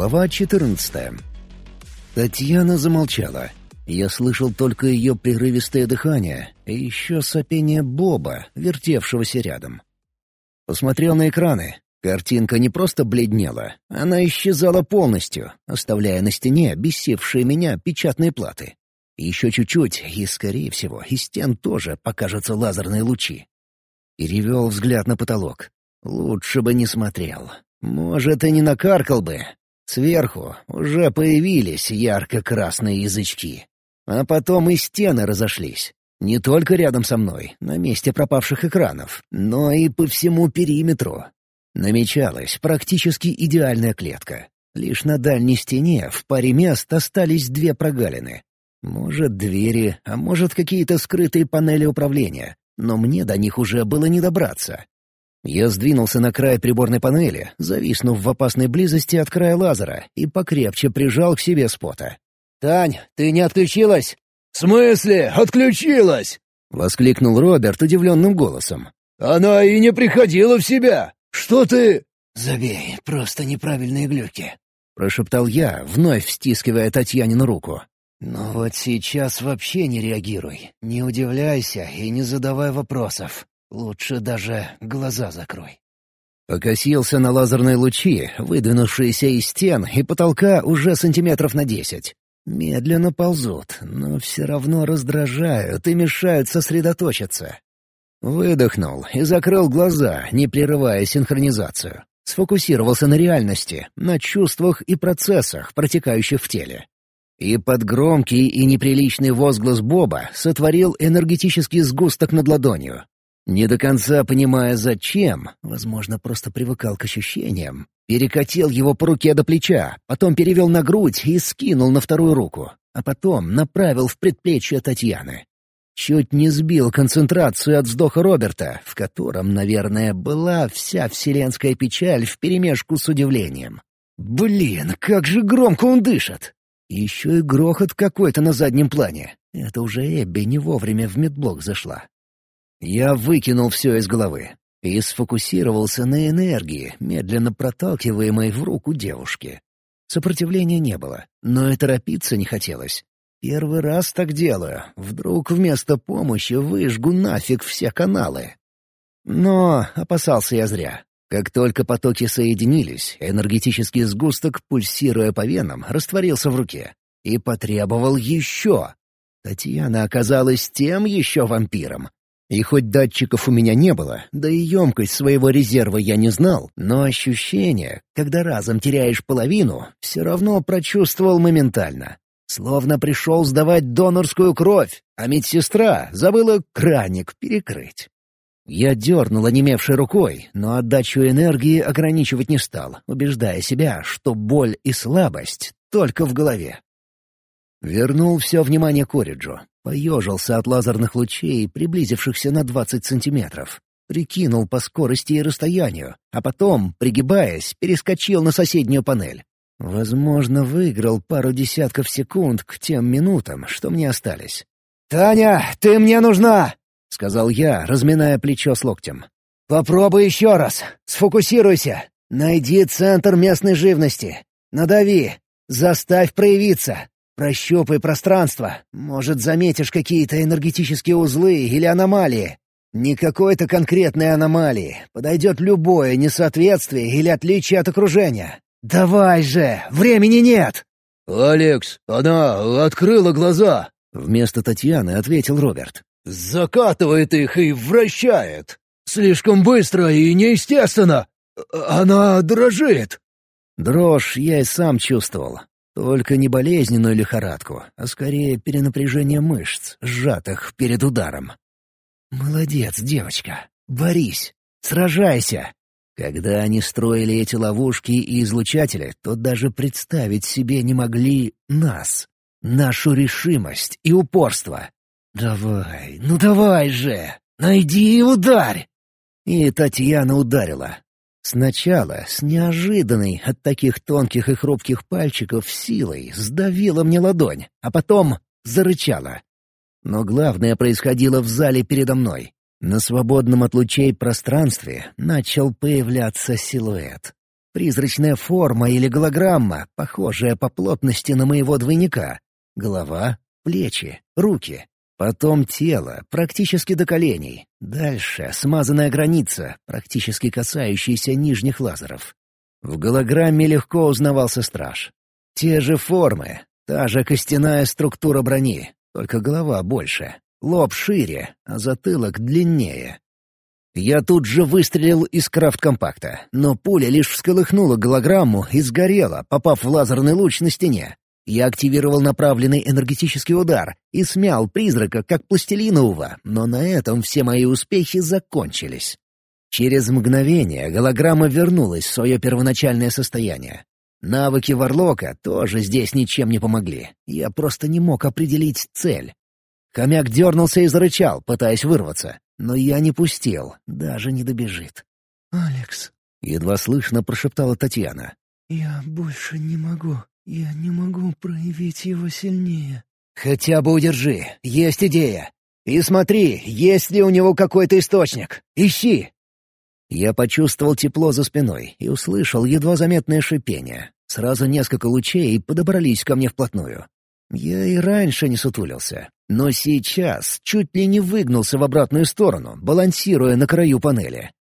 Глава 14 Татьяна замолчала. Я слышал только ее прерывистое дыхание и еще сопение Боба, вертевшегося рядом. Посмотрел на экраны. Картинка не просто бледнела, она исчезала полностью, оставляя на стене бесившие меня печатные платы. Еще чуть-чуть, и, скорее всего, из стен тоже покажутся лазерные лучи. Перевел взгляд на потолок. Лучше бы не смотрел. Может, и не накаркал бы. Сверху уже появились ярко-красные язычки. А потом и стены разошлись. Не только рядом со мной, на месте пропавших экранов, но и по всему периметру. Намечалась практически идеальная клетка. Лишь на дальней стене в паре мест остались две прогалины. Может, двери, а может, какие-то скрытые панели управления. Но мне до них уже было не добраться. Я сдвинулся на край приборной панели, зависнув в опасной близости от края лазера, и покрепче прижал к себе спота. «Тань, ты не отключилась?» «В смысле отключилась?» — воскликнул Роберт удивленным голосом. «Она и не приходила в себя! Что ты...» «Забей, просто неправильные глюки», — прошептал я, вновь стискивая Татьянину руку. «Но вот сейчас вообще не реагируй, не удивляйся и не задавай вопросов. Лучше даже глаза закрой». Покосился на лазерные лучи, выдвинувшиеся из стен и потолка уже сантиметров на десять. Медленно ползут, но все равно раздражают и мешают сосредоточиться. Выдохнул и закрыл глаза, не прерывая синхронизацию. Сфокусировался на реальности, на чувствах и процессах, протекающих в теле. И под громкий и неприличный возглас Боба сотворил энергетический сгусток над ладонью. Не до конца понимая зачем, возможно, просто привыкал к ощущениям, перекатил его по руке до плеча, потом перевел на грудь и скинул на вторую руку, а потом направил в предплечье Татьяны. Чуть не сбил концентрацию от вздоха Роберта, в котором, наверное, была вся вселенская печаль вперемешку с удивлением. «Блин, как же громко он дышит!» Еще и грохот какой-то на заднем плане. Это уже Эбби не вовремя в медблок зашла. Я выкинул все из головы и сфокусировался на энергии, медленно проталкиваемой в руку девушки. Сопротивления не было, но и торопиться не хотелось. Первый раз так делаю. Вдруг вместо помощи выжгу нафиг все каналы. Но опасался я зря. Как только потоки соединились, энергетический сгусток, пульсируя по венам, растворился в руке. И потребовал еще. Татьяна оказалась тем еще вампиром. И хоть датчиков у меня не было, да и емкость своего резерва я не знал, но ощущение, когда разом теряешь половину, все равно прочувствовал моментально. Словно пришел сдавать донорскую кровь, а медсестра забыла краник перекрыть. Я дернул онемевшей рукой, но отдачу энергии ограничивать не стал, убеждая себя, что боль и слабость только в голове. Вернул все внимание к Ориджу, Поежился от лазерных лучей, приблизившихся на 20 сантиметров. Прикинул по скорости и расстоянию, а потом, пригибаясь, перескочил на соседнюю панель. Возможно, выиграл пару десятков секунд к тем минутам, что мне остались. «Таня, ты мне нужна!» — сказал я, разминая плечо с локтем. «Попробуй еще раз. Сфокусируйся. Найди центр местной живности. Надави. Заставь проявиться. Прощупай пространство. Может, заметишь какие-то энергетические узлы или аномалии. Не какой-то конкретной аномалии. Подойдет любое несоответствие или отличие от окружения. Давай же! Времени нет!» «Алекс, она открыла глаза!» Вместо Татьяны ответил Роберт. «Закатывает их и вращает. Слишком быстро и неестественно. Она дрожит». Дрожь я и сам чувствовал. Только не болезненную лихорадку, а скорее перенапряжение мышц, сжатых перед ударом. «Молодец, девочка. Борись. Сражайся!» Когда они строили эти ловушки и излучатели, то даже представить себе не могли нас, нашу решимость и упорство. «Давай, ну давай же! Найди и ударь!» И Татьяна ударила. Сначала с неожиданной от таких тонких и хрупких пальчиков силой сдавила мне ладонь, а потом зарычала. Но главное происходило в зале передо мной. На свободном от лучей пространстве начал появляться силуэт. Призрачная форма или голограмма, похожая по плотности на моего двойника. Голова, плечи, руки. Потом тело, практически до коленей. Дальше смазанная граница, практически касающаяся нижних лазеров. В голограмме легко узнавался страж. Те же формы, та же костяная структура брони, только голова больше, лоб шире, а затылок длиннее. Я тут же выстрелил из крафт-компакта, но пуля лишь всколыхнула голограмму и сгорела, попав в лазерный луч на стене. Я активировал направленный энергетический удар и смял призрака как пластилинового, но на этом все мои успехи закончились. Через мгновение голограмма вернулась в свое первоначальное состояние. Навыки Варлока тоже здесь ничем не помогли. Я просто не мог определить цель. Хомяк дернулся и зарычал, пытаясь вырваться. Но я не пустил, даже не добежит. «Алекс», — едва слышно прошептала Татьяна. «Я больше не могу. Я не могу проявить его сильнее». «Хотя бы удержи. Есть идея. И смотри, есть ли у него какой-то источник. Ищи!» Я почувствовал тепло за спиной и услышал едва заметное шипение. Сразу несколько лучей подобрались ко мне вплотную. Я и раньше не сутулился, но сейчас чуть ли не выгнулся в обратную сторону, балансируя на краю панели.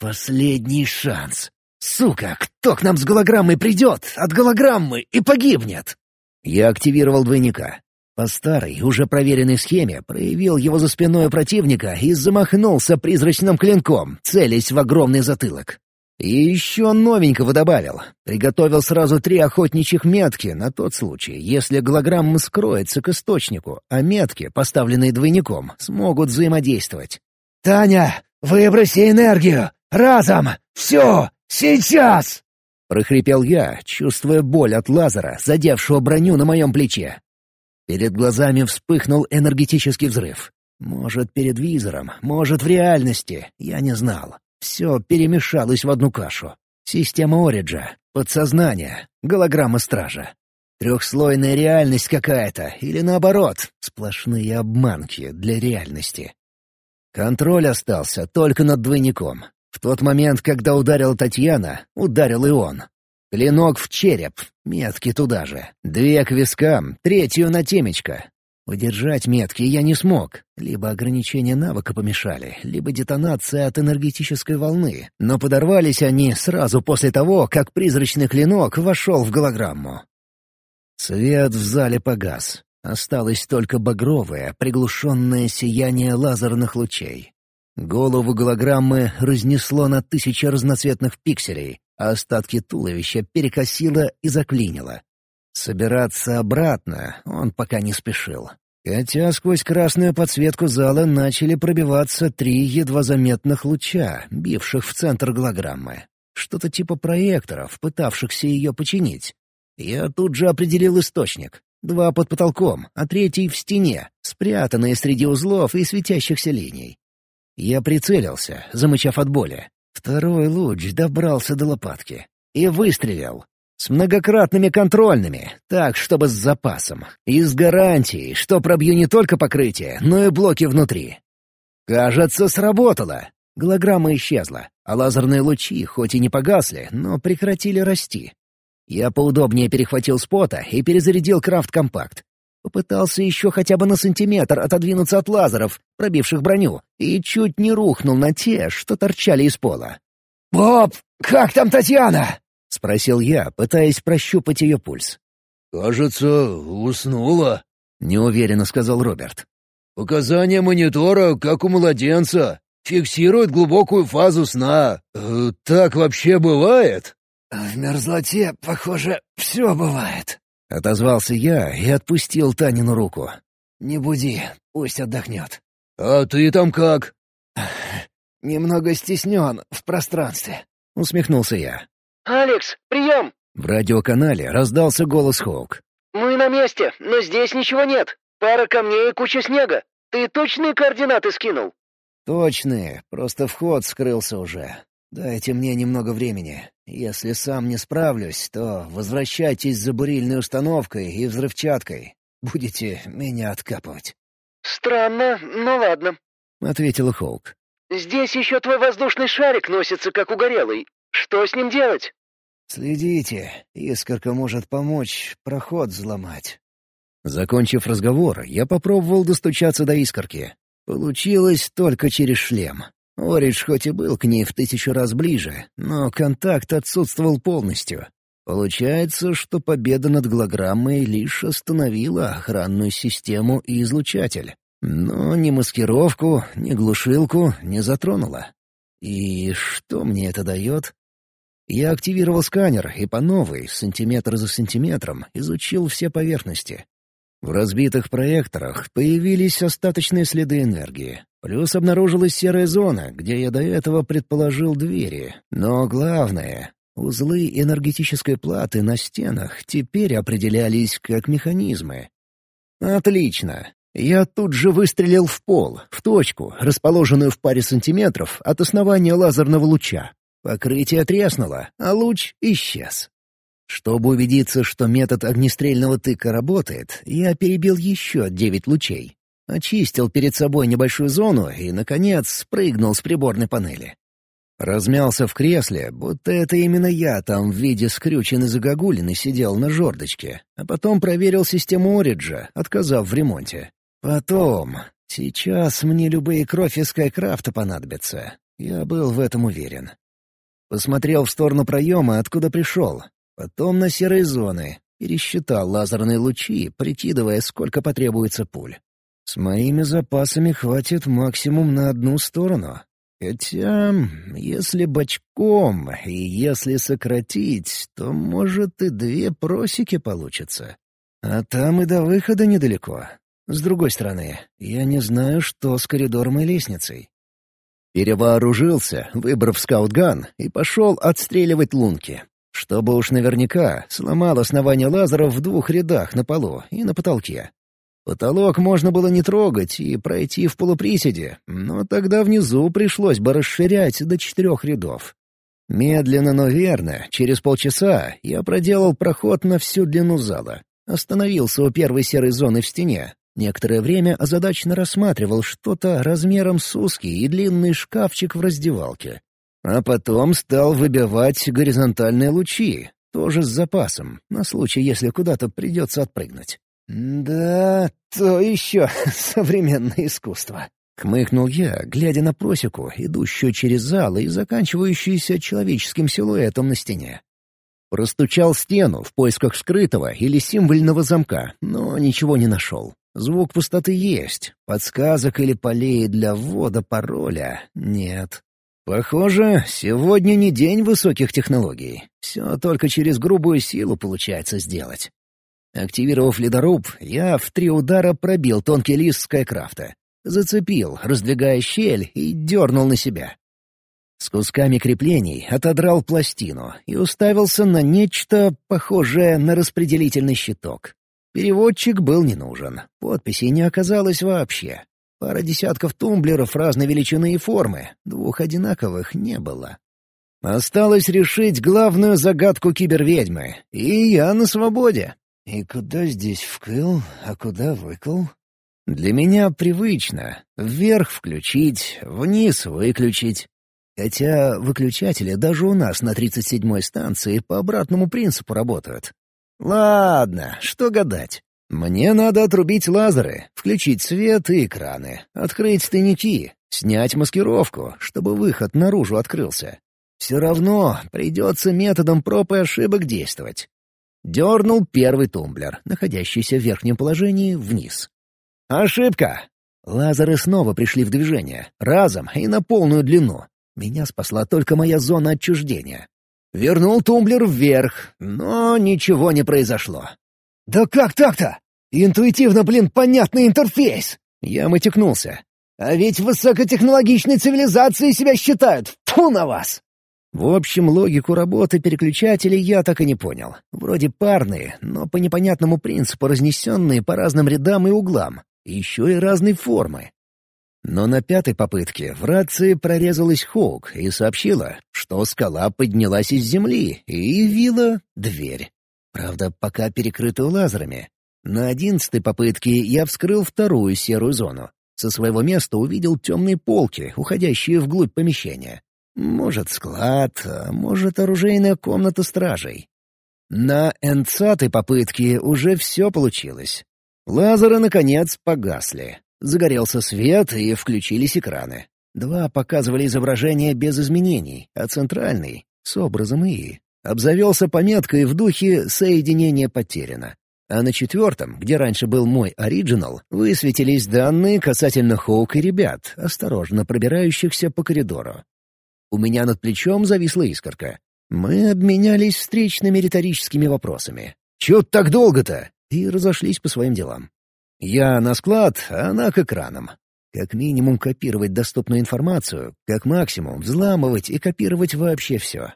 Последний шанс. Сука, кто к нам с голограммой придет от голограммы и погибнет? Я активировал двойника. По старой, уже проверенной схеме, проявил его за спиной противника и замахнулся призрачным клинком, целясь в огромный затылок. И еще новенького добавил. Приготовил сразу три охотничьих метки на тот случай, если голограмма скроется к источнику, а метки, поставленные двойником, смогут взаимодействовать. «Таня, выброси энергию! Разом! Все! Сейчас!» — прохрипел я, чувствуя боль от лазера, задевшего броню на моем плече. Перед глазами вспыхнул энергетический взрыв. Может, перед визором, может, в реальности, я не знал. Все перемешалось в одну кашу. Система Ориджа, подсознание, голограмма стража. Трехслойная реальность какая-то, или наоборот, сплошные обманки для реальности. Контроль остался только над двойником. В тот момент, когда ударила Татьяна, ударил и он. Клинок в череп, метки туда же. Две к вискам, третью на темечко. Удержать метки я не смог. Либо ограничения навыка помешали, либо детонация от энергетической волны. Но подорвались они сразу после того, как призрачный клинок вошел в голограмму. Свет в зале погас. Осталось только багровое, приглушенное сияние лазерных лучей. Голову голограммы разнесло на тысячи разноцветных пикселей, а остатки туловища перекосило и заклинило. Собираться обратно он пока не спешил. Хотя сквозь красную подсветку зала начали пробиваться три едва заметных луча, бивших в центр голограммы. Что-то типа проекторов, пытавшихся ее починить. Я тут же определил источник. Два под потолком, а третий в стене, спрятанные среди узлов и светящихся линий. Я прицелился, замычав от боли. Второй луч добрался до лопатки. И выстрелил. С многократными контрольными, так, чтобы с запасом. И с гарантией, что пробью не только покрытие, но и блоки внутри. Кажется, сработало. Голограмма исчезла, а лазерные лучи хоть и не погасли, но прекратили расти. Я поудобнее перехватил спота и перезарядил крафт-компакт. Попытался еще хотя бы на сантиметр отодвинуться от лазеров, пробивших броню, и чуть не рухнул на те, что торчали из пола. «Боб, как там Татьяна?» — спросил я, пытаясь прощупать ее пульс. «Кажется, уснула», — неуверенно сказал Роберт. «Показания монитора, как у младенца. Фиксирует глубокую фазу сна. Э, так вообще бывает?» «В мерзлоте, похоже, все бывает», — отозвался я и отпустил Танину руку. «Не буди, пусть отдохнет». «А ты там как?» «Немного стеснен в пространстве», — усмехнулся я. «Алекс, прием!» В радиоканале раздался голос Хоук. «Мы на месте, но здесь ничего нет. Пара камней и куча снега. Ты точные координаты скинул?» «Точные, просто вход скрылся уже. Дайте мне немного времени. Если сам не справлюсь, то возвращайтесь за бурильной установкой и взрывчаткой. Будете меня откапывать». «Странно, ну ладно», — ответила Хоук. «Здесь еще твой воздушный шарик носится, как угорелый. Что с ним делать?» «Следите, искорка может помочь проход взломать». Закончив разговор, я попробовал достучаться до искорки. Получилось только через шлем. Оридж хоть и был к ней в тысячу раз ближе, но контакт отсутствовал полностью. Получается, что победа над голограммой лишь остановила охранную систему и излучатель. Но ни маскировку, ни глушилку не затронула. И что мне это дает? Я активировал сканер и по новой, сантиметр за сантиметром, изучил все поверхности. В разбитых проекторах появились остаточные следы энергии. Плюс обнаружилась серая зона, где я до этого предположил двери. Но главное, узлы энергетической платы на стенах теперь определялись как механизмы. Отлично. Я тут же выстрелил в пол, в точку, расположенную в паре сантиметров от основания лазерного луча. Покрытие треснуло, а луч исчез. Чтобы убедиться, что метод огнестрельного тыка работает, я перебил еще девять лучей. Очистил перед собой небольшую зону и, наконец, спрыгнул с приборной панели. Размялся в кресле, будто это именно я там в виде скрюченной загогулины сидел на жердочке, а потом проверил систему Ориджа, отказав в ремонте. Потом. Сейчас мне любые кровь из Скайкрафта понадобятся. Я был в этом уверен. Посмотрел в сторону проема, откуда пришел, Потом на серые зоны. Пересчитал лазерные лучи, прикидывая, сколько потребуется пуль. С моими запасами хватит максимум на одну сторону. Хотя, если бочком и если сократить, то, может, и две просеки получится. А там и до выхода недалеко. С другой стороны, я не знаю, что с коридором и лестницей. Перевооружился, выбрав скаутган, и пошел отстреливать лунки. Чтобы уж наверняка, сломал основание лазеров в двух рядах на полу и на потолке. Потолок можно было не трогать и пройти в полуприседе, но тогда внизу пришлось бы расширять до четырех рядов. Медленно, но верно, через полчаса я проделал проход на всю длину зала. Остановился у первой серой зоны в стене. Некоторое время озадаченно рассматривал что-то размером с узкий и длинный шкафчик в раздевалке. А потом стал выбивать горизонтальные лучи, тоже с запасом, на случай, если куда-то придется отпрыгнуть. «Да, то еще современное искусство», — хмыкнул я, глядя на просеку, идущую через зал и заканчивающуюся человеческим силуэтом на стене. Простучал стену в поисках скрытого или символьного замка, но ничего не нашел. Звук пустоты есть, подсказок или полей для ввода пароля нет. Похоже, сегодня не день высоких технологий. Все только через грубую силу получается сделать. Активировав ледоруб, я в три удара пробил тонкий лист Скайкрафта. Зацепил, раздвигая щель, и дернул на себя. С кусками креплений отодрал пластину и уставился на нечто похожее на распределительный щиток. Переводчик был не нужен, подписи не оказалось вообще. Пара десятков тумблеров разной величины и формы, двух одинаковых не было. Осталось решить главную загадку киберведьмы, и я на свободе. И куда здесь вкл, а куда выкл? Для меня привычно. Вверх включить, вниз выключить. Хотя выключатели даже у нас на 37-й станции по обратному принципу работают. Ладно, что гадать. Мне надо отрубить лазеры, включить свет и экраны, открыть тайники, снять маскировку, чтобы выход наружу открылся. Все равно придется методом проб и ошибок действовать. Дернул первый тумблер, находящийся в верхнем положении, вниз. Ошибка! Лазеры снова пришли в движение, разом и на полную длину. Меня спасла только моя зона отчуждения. Вернул тумблер вверх, но ничего не произошло. «Да как так-то? Интуитивно, блин, понятный интерфейс!» Я матекнулся. «А ведь высокотехнологичной цивилизацией себя считают! Фу на вас!» В общем, логику работы переключателей я так и не понял. Вроде парные, но по непонятному принципу разнесенные по разным рядам и углам. Еще и разной формы. Но на пятой попытке в рации прорезалась Хоук и сообщила, что скала поднялась из земли и явила дверь. Правда, пока перекрытую лазерами. На одиннадцатой попытке я вскрыл вторую серую зону. Со своего места увидел темные полки, уходящие вглубь помещения. Может, склад, а может, оружейная комната стражей. На энцатой попытке уже все получилось. Лазеры, наконец, погасли. Загорелся свет и включились экраны. Два показывали изображение без изменений, а центральный — с образом ИИ. Обзавелся пометкой в духе «Соединение потеряно». А на четвертом, где раньше был мой оригинал, высветились данные касательно Хоук и ребят, осторожно пробирающихся по коридору. У меня над плечом зависла искорка. Мы обменялись встречными риторическими вопросами. «Чё так долго-то?» и разошлись по своим делам. Я на склад, а она к экранам. Как минимум копировать доступную информацию, как максимум взламывать и копировать вообще все.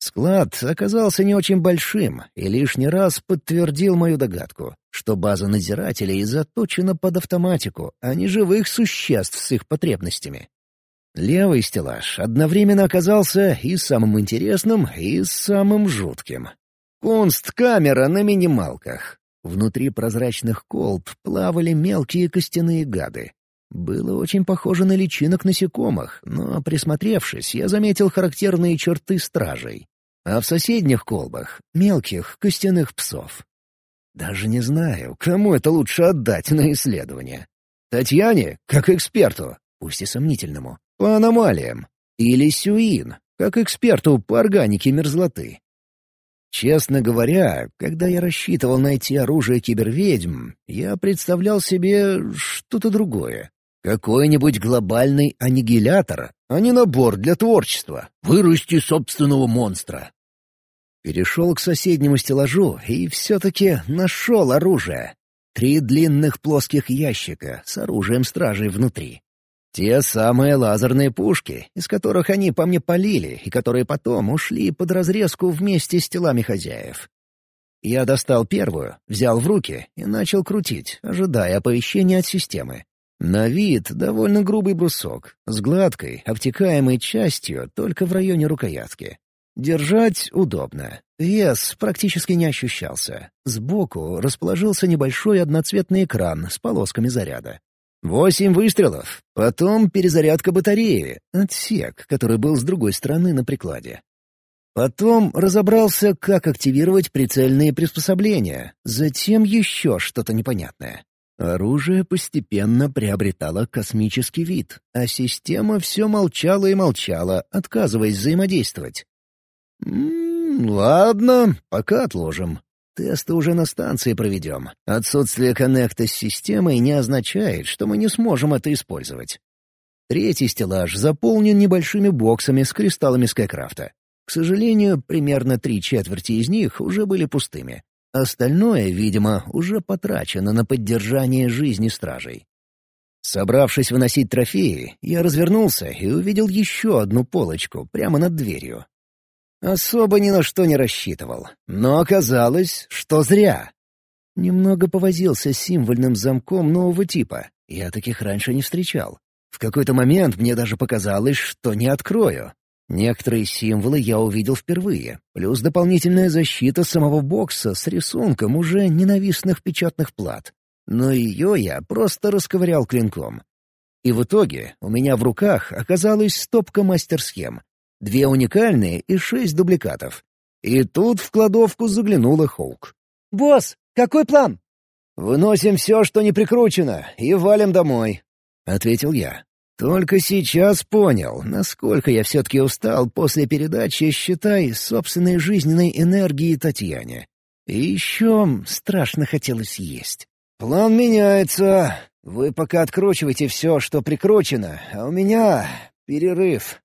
Склад оказался не очень большим и лишний раз подтвердил мою догадку, что база надзирателей заточена под автоматику, а не живых существ с их потребностями. Левый стеллаж одновременно оказался и самым интересным, и самым жутким. Кунсткамера на минималках. Внутри прозрачных колб плавали мелкие костяные гады. Было очень похоже на личинок насекомых, но, присмотревшись, я заметил характерные черты стражей. А в соседних колбах — мелких костяных псов. Даже не знаю, кому это лучше отдать на исследование. Татьяне, как эксперту, пусть и сомнительному, по аномалиям. Или Сюин, как эксперту по органике мерзлоты. Честно говоря, когда я рассчитывал найти оружие киберведьм, я представлял себе что-то другое. Какой-нибудь глобальный аннигилятор, а не набор для творчества. Вырасти собственного монстра. Перешел к соседнему стеллажу и все-таки нашел оружие. Три длинных плоских ящика с оружием стражей внутри. Те самые лазерные пушки, из которых они по мне полили и которые потом ушли под разрезку вместе с телами хозяев. Я достал первую, взял в руки и начал крутить, ожидая оповещения от системы. На вид довольно грубый брусок, с гладкой, обтекаемой частью только в районе рукоятки. Держать удобно. Вес практически не ощущался. Сбоку расположился небольшой одноцветный экран с полосками заряда. Восемь выстрелов, потом перезарядка батареи, отсек, который был с другой стороны на прикладе. Потом разобрался, как активировать прицельные приспособления, затем еще что-то непонятное. Оружие постепенно приобретало космический вид, а система все молчала и молчала, отказываясь взаимодействовать. «М -м, «Ладно, пока отложим. Тесты уже на станции проведем. Отсутствие коннекта с системой не означает, что мы не сможем это использовать». Третий стеллаж заполнен небольшими боксами с кристаллами Скайкрафта. К сожалению, примерно три четверти из них уже были пустыми. Остальное, видимо, уже потрачено на поддержание жизни стражей. Собравшись выносить трофеи, я развернулся и увидел еще одну полочку прямо над дверью. Особо ни на что не рассчитывал, но оказалось, что зря. Немного повозился с символьным замком нового типа. Я таких раньше не встречал. В какой-то момент мне даже показалось, что не открою. Некоторые символы я увидел впервые, плюс дополнительная защита самого бокса с рисунком уже ненавистных печатных плат. Но ее я просто расковырял клинком. И в итоге у меня в руках оказалась стопка мастер-схем. Две уникальные и шесть дубликатов. И тут в кладовку заглянула Хоук. «Босс, какой план?» «Выносим все, что не прикручено, и валим домой», — ответил я. Только сейчас понял, насколько я все-таки устал после передачи, считай, собственной жизненной энергии Татьяне. И еще страшно хотелось есть. «План меняется. Вы пока откручивайте все, что прикручено, а у меня перерыв».